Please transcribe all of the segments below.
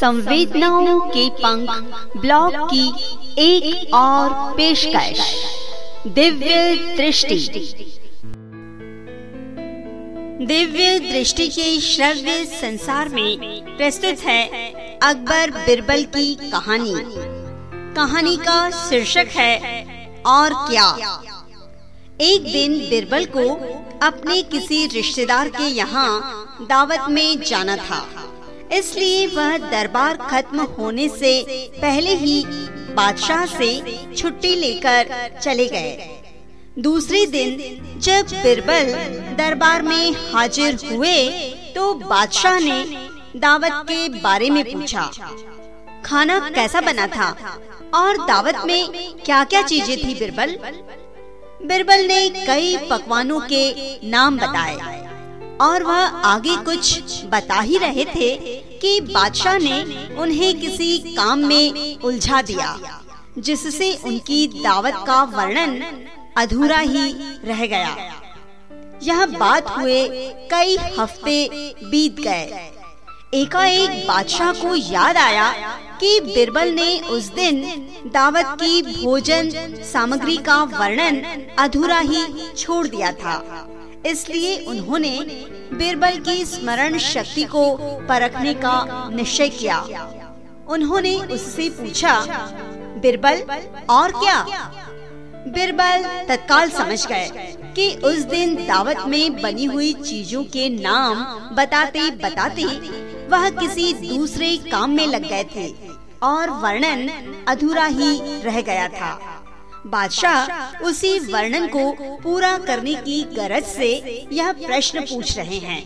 संवेदनाओं के पंख ब्लॉग की एक और पेशकश, दिव्य दृष्टि। दिव्य दृष्टि के श्रव्य संसार में प्रस्तुत है अकबर बिरबल की कहानी। कहानी का शीर्षक है, और क्या? एक दिन बिरबल को अपने किसी रिश्तेदार के यहाँ दावत में जाना था। इसलिए वह दरबार खत्म होने से पहले ही बादशाह से छुट्टी लेकर चले गए। दूसरे दिन जब बिरबल दरबार में हाजिर हुए तो बादशाह ने दावत के बारे में पूछा, खाना कैसा बना था और दावत में क्या क्या चीज़ें थी बिरबल? बिरबल ने कई पकवानों के नाम बताए और वह आगे कुछ बता ही रहे थे कि बादशाह ने उन्हें किसी काम में उलझा दिया, जिससे उनकी दावत का वर्णन अधूरा ही रह गया। यह बात हुए कई हफ़्ते बीत गए। एकाएक बादशाह को याद आया कि बिरबल ने उस दिन दावत की भोजन सामग्री का वर्णन अधूरा ही छोड़ दिया था। इसलिए उन्होंने बीरबल की स्मरण शक्ति को परखने का निश्चय किया। उन्होंने उससे पूछा, बीरबल, और क्या? बीरबल तत्काल समझ गए कि उस दिन दावत में बनी हुई चीज़ों के नाम बताते बताते वह किसी दूसरे काम में लग गए थे और वर्णन अधूरा ही रह गया था। बादशाह उसी वर्णन को पूरा करने की गरज से यह प्रश्न पूछ रहे हैं।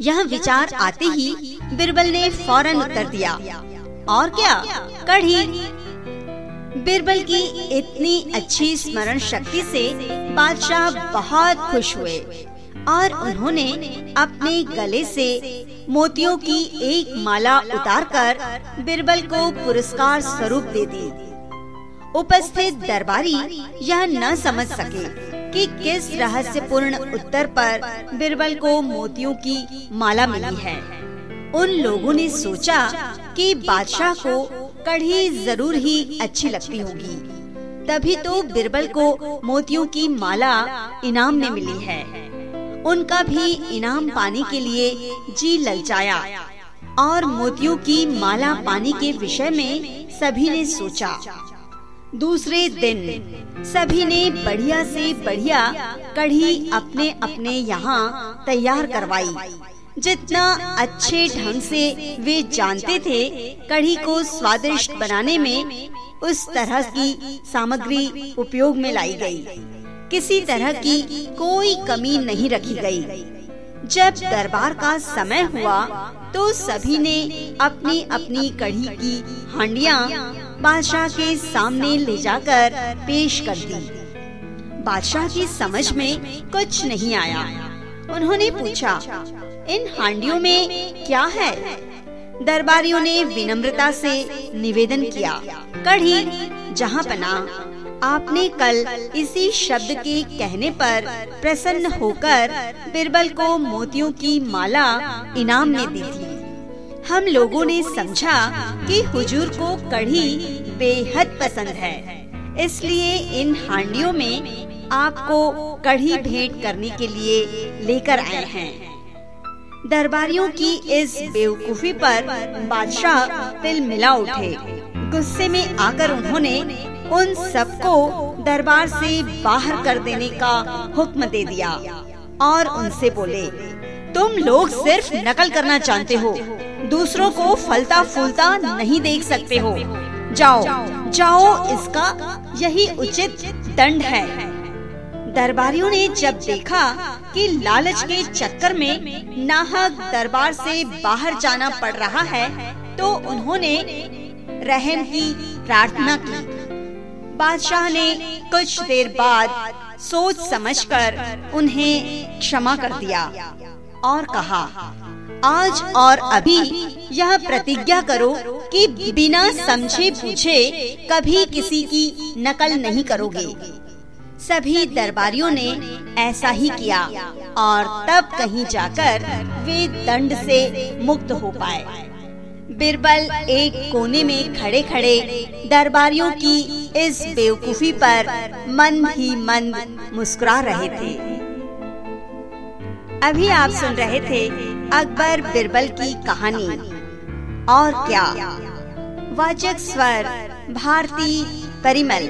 यह विचार आते ही बिरबल ने फ़ौरन उत्तर दिया, और क्या? कढ़ी? बिरबल की इतनी अच्छी स्मरण शक्ति से बादशाह बहुत खुश हुए और उन्होंने अपने गले से मोतियों की एक माला उतारकर बिरबल को पुरस्कार स्वरूप दे दी उपस्थित दरबारी यह न समझ सके कि किस रहस्यपूर्ण उत्तर पर बिरबल को मोतियों की माला मिली है। उन लोगों ने सोचा कि बादशाह को कढ़ी ज़रूर ही अच्छी लगती होगी। तभी तो बिरबल को मोतियों की माला इनाम में मिली है। उनका भी इनाम पाने के लिए जी ललचाया और मोतियों की माला पाने के विषय में सभी ने सोचा। दूसरे दिन सभी ने बढ़िया से बढ़िया कढ़ी अपने अपने यहाँ तैयार करवाई जितना अच्छे ढंग से वे जानते थे कढ़ी को स्वादिष्ट बनाने में, उस तरह की सामग्री उपयोग में लाई गई। किसी तरह की कोई कमी नहीं रखी गई। जब दरबार का समय हुआ तो सभी ने अपनी अपनी कढ़ी की हांडिया बादशाह के सामने ले जाकर पेश कर दी। बादशाह की समझ में कुछ नहीं आया। उन्होंने पूछा, इन हांडियों में क्या है? दरबारियों ने विनम्रता से निवेदन किया, कढ़ी, जहाँ पना आपने कल इसी शब्द के कहने पर प्रसन्न होकर बिरबल को मोतियों की माला इनाम में दी थी। हम लोगों ने समझा कि हुजूर को कढ़ी बेहद पसंद है। इसलिए इन हांडियों में आपको कढ़ी भेंट करने के लिए लेकर आए हैं। दरबारियों की इस बेवकूफ़ी पर बादशाह तिल मिला उठे। गुस्से में आकर उन्होंने उन सबको दरबार से बाहर कर देने का हुक्म दे दिया और उनसे बोले, तुम लोग सिर्फ़ नकल करना चाहते हो। दूसरों को फलता फूलता नहीं देख सकते हो। जाओ जाओ, इसका यही उचित दंड है। दरबारियों ने जब देखा कि लालच के चक्कर में नाहक दरबार से बाहर जाना पड़ रहा है तो उन्होंने रहम की प्रार्थना की। बादशाह ने कुछ देर बाद सोच समझकर उन्हें क्षमा कर दिया और कहा आज और अभी यह प्रतिज्ञा करो कि बिना समझे पूछे कभी किसी की नकल नहीं करोगे। सभी दरबारियों ने ऐसा ही किया और तब कहीं जाकर वे दंड से मुक्त हो पाए। बिरबल एक कोने में खड़े खड़े दरबारियों की इस बेवकूफ़ी पर मन ही मन मुस्कुरा रहे थे। अभी आप सुन रहे थे अकबर बिरबल की कहानी। और क्या। वाचक स्वर भारती परिमल।